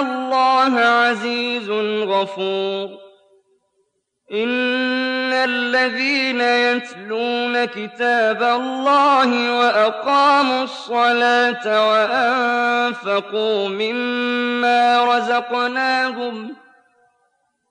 الله عزيز غفور. إن الذين يتلون كتاب الله وأقاموا الصلاة وأنفقوا مما رزقناهم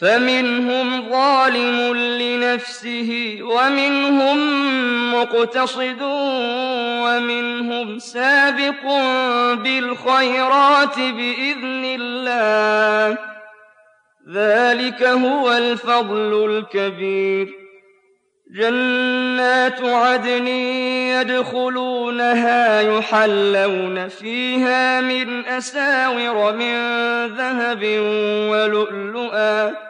فمنهم ظالم لنفسه ومنهم مقتصد ومنهم سابق بالخيرات بإذن الله. ذلك هو الفضل الكبير. جنات عدن يدخلونها يحلون فيها من أساور من ذهب ولؤلؤا.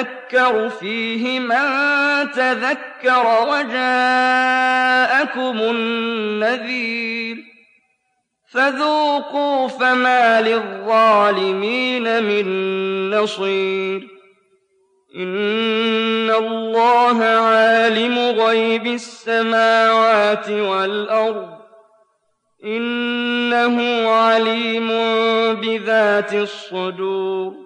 يتذكر فيه من تذكر وجاءكم النذير فذوقوا فما للظالمين من نصير إن الله عالم غيب السماوات والأرض إنه عليم بذات الصدور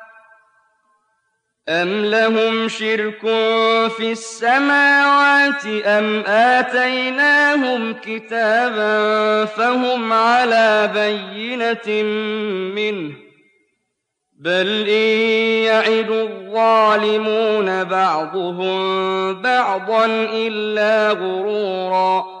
أم لهم شرك في السماوات أم آتيناهم كتابا فهم على بينة منه بل إن يعد الظالمون بعضهم بعضا إلا غرورا